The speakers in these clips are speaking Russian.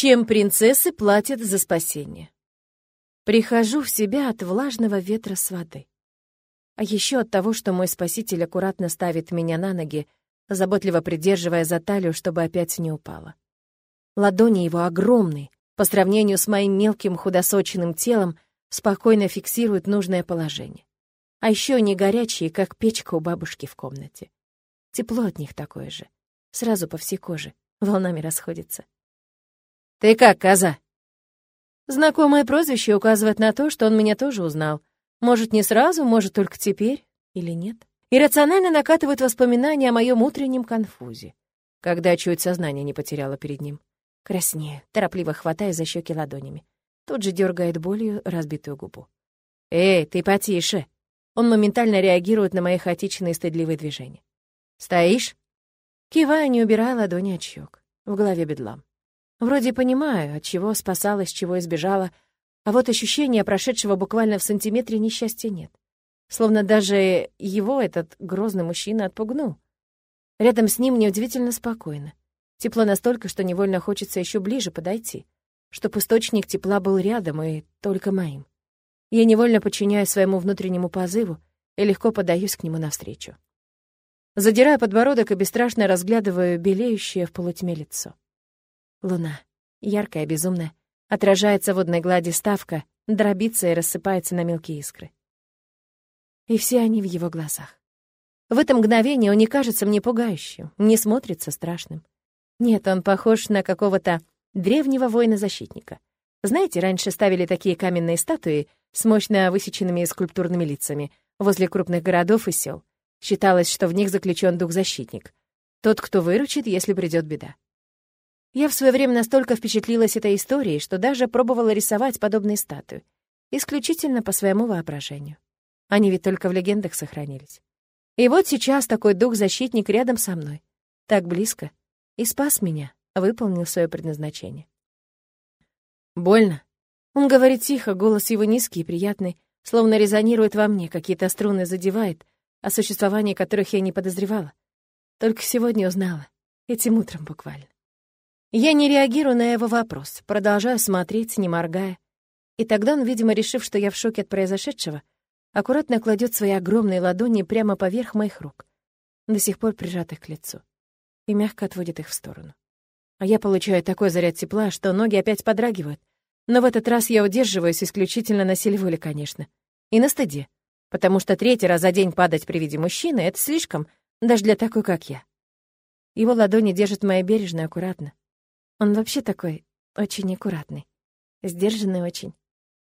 Чем принцессы платят за спасение? Прихожу в себя от влажного ветра с воды. А еще от того, что мой спаситель аккуратно ставит меня на ноги, заботливо придерживая за талию, чтобы опять не упала. Ладони его огромные, по сравнению с моим мелким худосоченным телом, спокойно фиксируют нужное положение. А еще не горячие, как печка у бабушки в комнате. Тепло от них такое же. Сразу по всей коже, волнами расходится. «Ты как, коза?» Знакомое прозвище указывает на то, что он меня тоже узнал. Может, не сразу, может, только теперь или нет. Иррационально накатывают воспоминания о моем утреннем конфузе, когда чуть сознание не потеряла перед ним. Краснее, торопливо хватая за щеки ладонями. Тут же дергает болью разбитую губу. «Эй, ты потише!» Он моментально реагирует на мои хаотичные стыдливые движения. «Стоишь?» Киваю, не убирая ладони от щек. В голове бедлам. Вроде понимаю, от чего спасалась, чего избежала, а вот ощущения прошедшего буквально в сантиметре несчастья нет. Словно даже его этот грозный мужчина отпугнул. Рядом с ним неудивительно спокойно. Тепло настолько, что невольно хочется еще ближе подойти, чтоб источник тепла был рядом и только моим. Я невольно подчиняюсь своему внутреннему позыву и легко подаюсь к нему навстречу. Задираю подбородок и бесстрашно разглядываю белеющее в полутьме лицо. Луна, яркая, безумная, отражается в водной глади ставка, дробится и рассыпается на мелкие искры. И все они в его глазах. В это мгновение он не кажется мне пугающим, не смотрится страшным. Нет, он похож на какого-то древнего воина-защитника. Знаете, раньше ставили такие каменные статуи с мощно высеченными скульптурными лицами возле крупных городов и сел. Считалось, что в них заключен дух-защитник. Тот, кто выручит, если придет беда. Я в свое время настолько впечатлилась этой историей, что даже пробовала рисовать подобные статуи. Исключительно по своему воображению. Они ведь только в легендах сохранились. И вот сейчас такой дух-защитник рядом со мной. Так близко. И спас меня, выполнил свое предназначение. «Больно?» Он говорит тихо, голос его низкий и приятный, словно резонирует во мне, какие-то струны задевает, о существовании которых я не подозревала. Только сегодня узнала, этим утром буквально. Я не реагирую на его вопрос, продолжаю смотреть, не моргая. И тогда он, видимо, решив, что я в шоке от произошедшего, аккуратно кладет свои огромные ладони прямо поверх моих рук, до сих пор прижатых к лицу, и мягко отводит их в сторону. А я получаю такой заряд тепла, что ноги опять подрагивают. Но в этот раз я удерживаюсь исключительно на силе воли, конечно. И на стыде. Потому что третий раз за день падать при виде мужчины — это слишком, даже для такой, как я. Его ладони держат мои бережно и аккуратно. Он вообще такой очень аккуратный, сдержанный очень.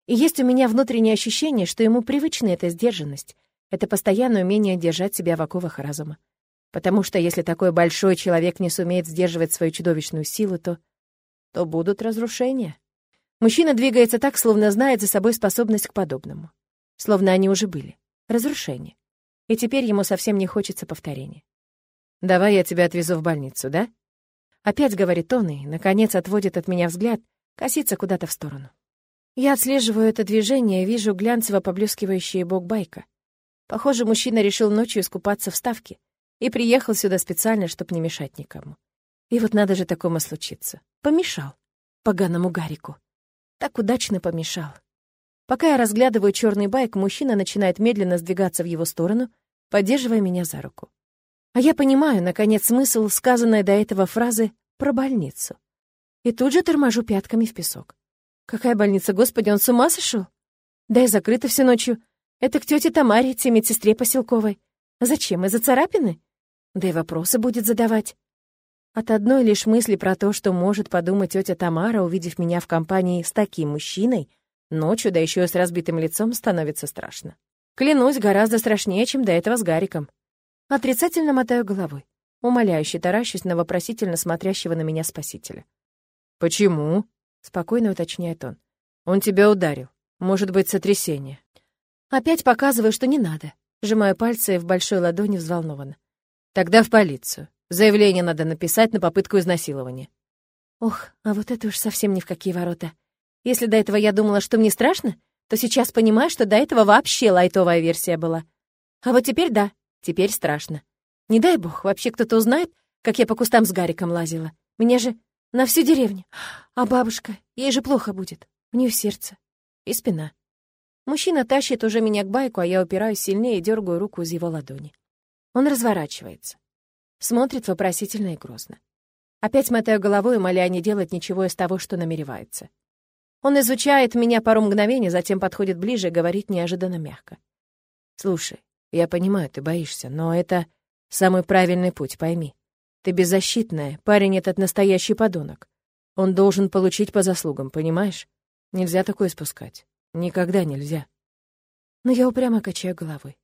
И есть у меня внутреннее ощущение, что ему привычна эта сдержанность, это постоянное умение держать себя в оковах разума. Потому что если такой большой человек не сумеет сдерживать свою чудовищную силу, то... то будут разрушения. Мужчина двигается так, словно знает за собой способность к подобному. Словно они уже были. Разрушение. И теперь ему совсем не хочется повторения. «Давай я тебя отвезу в больницу, да?» Опять говорит он и, наконец, отводит от меня взгляд, косится куда-то в сторону. Я отслеживаю это движение и вижу глянцево поблескивающий бок байка. Похоже, мужчина решил ночью искупаться в ставке и приехал сюда специально, чтобы не мешать никому. И вот надо же такому случиться. Помешал. Поганому Гарику. Так удачно помешал. Пока я разглядываю черный байк, мужчина начинает медленно сдвигаться в его сторону, поддерживая меня за руку. А я понимаю, наконец, смысл сказанной до этого фразы про больницу. И тут же торможу пятками в песок. Какая больница, господи, он с ума сошел? Да и закрыто всю ночью. Это к тете Тамаре, те медсестре поселковой. Зачем, из-за царапины? Да и вопросы будет задавать. От одной лишь мысли про то, что может подумать тетя Тамара, увидев меня в компании с таким мужчиной, ночью, да еще и с разбитым лицом, становится страшно. Клянусь, гораздо страшнее, чем до этого с Гариком. Отрицательно мотаю головой, умоляюще таращусь на вопросительно смотрящего на меня спасителя. «Почему?» — спокойно уточняет он. «Он тебя ударил. Может быть, сотрясение». Опять показываю, что не надо. Сжимаю пальцы в большой ладони взволнованно. «Тогда в полицию. Заявление надо написать на попытку изнасилования». Ох, а вот это уж совсем ни в какие ворота. Если до этого я думала, что мне страшно, то сейчас понимаю, что до этого вообще лайтовая версия была. А вот теперь да, Теперь страшно. Не дай бог, вообще кто-то узнает, как я по кустам с Гариком лазила. Меня же На всю деревню. А бабушка, ей же плохо будет. У нее сердце и спина. Мужчина тащит уже меня к байку, а я упираюсь сильнее и дергаю руку из его ладони. Он разворачивается. Смотрит вопросительно и грозно. Опять мотаю головой, моля не делать ничего из того, что намеревается. Он изучает меня пару мгновений, затем подходит ближе и говорит неожиданно мягко. «Слушай, я понимаю, ты боишься, но это самый правильный путь, пойми. Ты беззащитная, парень этот настоящий подонок. Он должен получить по заслугам, понимаешь? Нельзя такое спускать. Никогда нельзя. Но я упрямо качаю головой.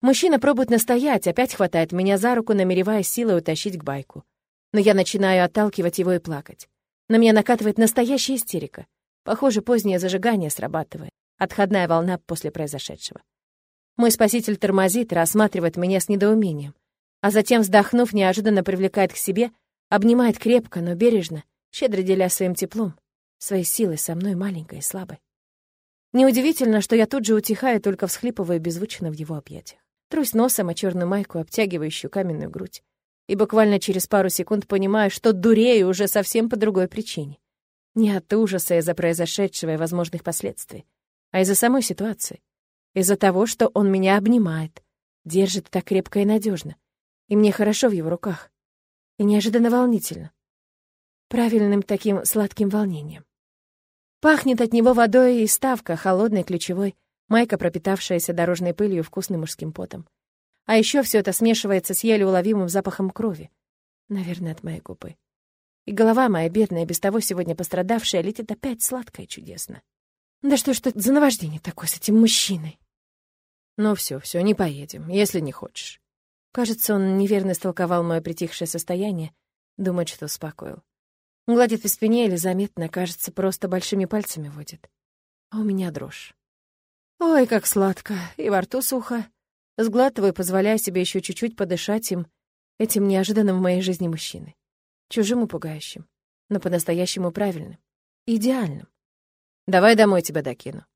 Мужчина пробует настоять, опять хватает меня за руку, намереваясь силой утащить к байку. Но я начинаю отталкивать его и плакать. На меня накатывает настоящая истерика. Похоже, позднее зажигание срабатывает. Отходная волна после произошедшего. Мой спаситель тормозит, рассматривает меня с недоумением а затем, вздохнув, неожиданно привлекает к себе, обнимает крепко, но бережно, щедро деля своим теплом, своей силой со мной маленькой и слабой. Неудивительно, что я тут же утихаю, только всхлипывая беззвучно в его объятиях. Трусь носом о черную майку, обтягивающую каменную грудь. И буквально через пару секунд понимаю, что дурею уже совсем по другой причине. Не от ужаса из-за произошедшего и возможных последствий, а из-за самой ситуации. Из-за того, что он меня обнимает, держит так крепко и надежно, и мне хорошо в его руках. И неожиданно волнительно. Правильным таким сладким волнением. Пахнет от него водой и ставка, холодной, ключевой, майка, пропитавшаяся дорожной пылью и вкусным мужским потом. А еще все это смешивается с еле уловимым запахом крови. Наверное, от моей губы. И голова моя, бедная, без того сегодня пострадавшая, летит опять сладко и чудесно. Да что ж это за наваждение такое с этим мужчиной? Ну все, все, не поедем, если не хочешь. Кажется, он неверно истолковал мое притихшее состояние, думает, что успокоил. Гладит по спине или заметно, кажется, просто большими пальцами водит. А у меня дрожь. Ой, как сладко, и во рту сухо. Сглатываю, позволяя себе еще чуть-чуть подышать им, этим неожиданным в моей жизни мужчиной. Чужим и пугающим, но по-настоящему правильным, идеальным. Давай домой тебя докину.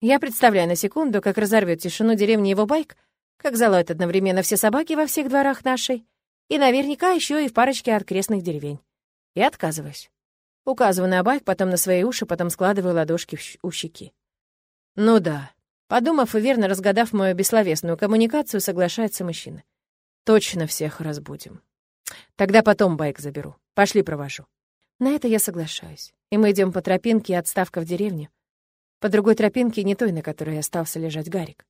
Я представляю на секунду, как разорвет тишину деревни его байк, как залают одновременно все собаки во всех дворах нашей, и наверняка еще и в парочке окрестных деревень. И отказываюсь. Указываю на байк, потом на свои уши, потом складываю ладошки у щеки. Ну да. Подумав и верно разгадав мою бессловесную коммуникацию, соглашается мужчина. Точно всех разбудим. Тогда потом байк заберу. Пошли провожу. На это я соглашаюсь. И мы идем по тропинке, отставка в деревню. По другой тропинке, не той, на которой остался лежать Гарик.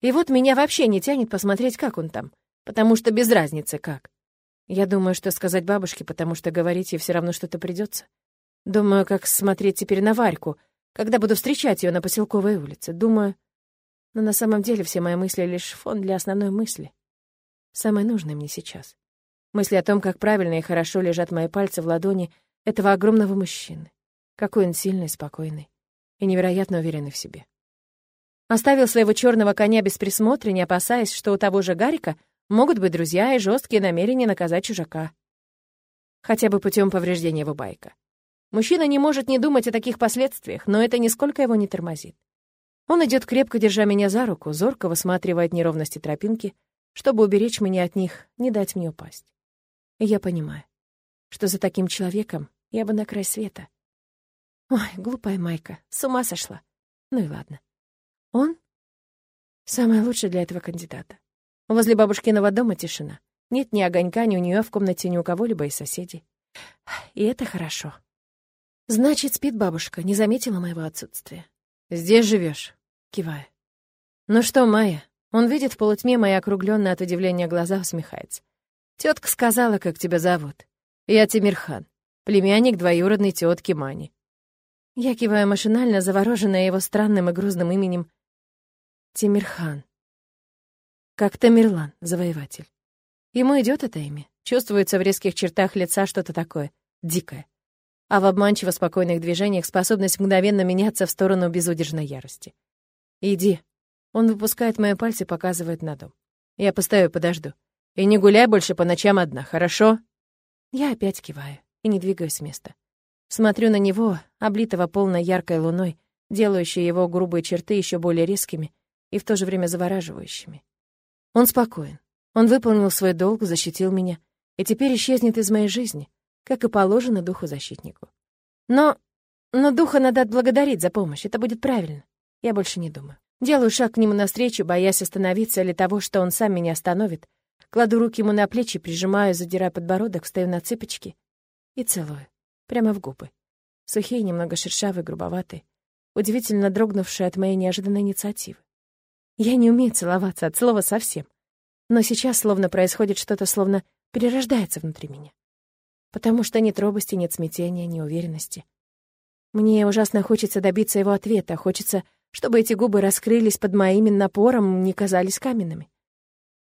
И вот меня вообще не тянет посмотреть, как он там, потому что без разницы как. Я думаю, что сказать бабушке, потому что говорить ей все равно что-то придется. Думаю, как смотреть теперь на Варьку, когда буду встречать ее на поселковой улице. Думаю, но на самом деле все мои мысли лишь фон для основной мысли. Самое нужное мне сейчас. Мысли о том, как правильно и хорошо лежат мои пальцы в ладони этого огромного мужчины. Какой он сильный, спокойный и невероятно уверенный в себе. Оставил своего черного коня без присмотра, не опасаясь, что у того же Гарика могут быть друзья и жесткие намерения наказать чужака. Хотя бы путем повреждения его байка. Мужчина не может не думать о таких последствиях, но это нисколько его не тормозит. Он идет крепко, держа меня за руку, зорко высматривает неровности тропинки, чтобы уберечь меня от них, не дать мне упасть. И я понимаю, что за таким человеком я бы на край света. Ой, глупая Майка, с ума сошла. Ну и ладно. Он самый лучший для этого кандидата. Возле бабушкиного дома тишина. Нет ни огонька, ни у нее в комнате, ни у кого-либо из соседей. И это хорошо. Значит, спит бабушка, не заметила моего отсутствия. Здесь живешь, кивая. Ну что, Майя? Он видит в полутьме мои округленные от удивления глаза, усмехается. Тетка сказала, как тебя зовут. Я Тимирхан, племянник двоюродной тетки Мани. Я киваю машинально, завороженная его странным и грузным именем, Тимирхан. Как Тамерлан, завоеватель. Ему идет это имя. Чувствуется в резких чертах лица что-то такое, дикое. А в обманчиво спокойных движениях способность мгновенно меняться в сторону безудержной ярости. «Иди». Он выпускает мои пальцы, показывает на дом. Я постою, подожду. И не гуляй больше по ночам одна, хорошо? Я опять киваю и не двигаюсь с места. Смотрю на него, облитого полной яркой луной, делающей его грубые черты еще более резкими, и в то же время завораживающими. Он спокоен. Он выполнил свой долг, защитил меня, и теперь исчезнет из моей жизни, как и положено духу-защитнику. Но... но духа надо отблагодарить за помощь, это будет правильно. Я больше не думаю. Делаю шаг к нему навстречу, боясь остановиться или того, что он сам меня остановит. Кладу руки ему на плечи, прижимаю, задирая подбородок, встаю на цыпочки и целую. Прямо в губы. Сухие, немного шершавые, грубоватые. Удивительно дрогнувшие от моей неожиданной инициативы. Я не умею целоваться от слова совсем. Но сейчас словно происходит что-то, словно перерождается внутри меня. Потому что нет робости, нет смятения, ни уверенности. Мне ужасно хочется добиться его ответа, хочется, чтобы эти губы раскрылись под моим напором, не казались каменными.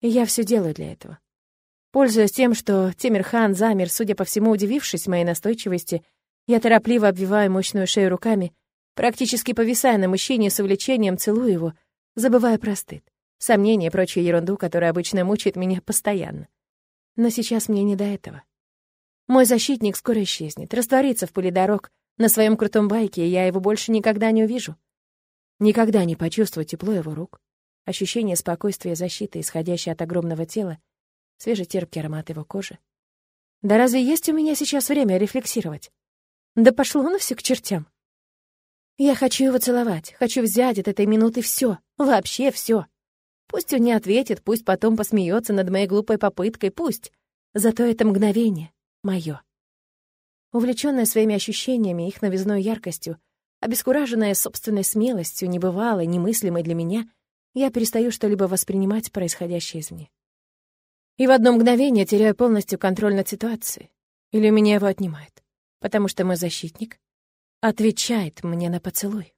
И я все делаю для этого. Пользуясь тем, что Темирхан замер, судя по всему, удивившись моей настойчивости, я торопливо обвиваю мощную шею руками, практически повисая на мужчине с увлечением, целую его, забывая про стыд, сомнения и прочую ерунду, которая обычно мучает меня постоянно. Но сейчас мне не до этого. Мой защитник скоро исчезнет, растворится в пыли дорог на своем крутом байке, и я его больше никогда не увижу. Никогда не почувствую тепло его рук, ощущение спокойствия и защиты, исходящее от огромного тела, свежетерпкий аромат его кожи. Да разве есть у меня сейчас время рефлексировать? Да пошло оно все к чертям. Я хочу его целовать, хочу взять от этой минуты все, вообще все. Пусть он не ответит, пусть потом посмеется над моей глупой попыткой, пусть. Зато это мгновение мое. Увлечённая своими ощущениями, их новизной яркостью, обескураженная собственной смелостью, небывалой, немыслимой для меня, я перестаю что-либо воспринимать происходящее извне. И в одно мгновение теряю полностью контроль над ситуацией. Или меня его отнимает, потому что мой защитник отвечает мне на поцелуй.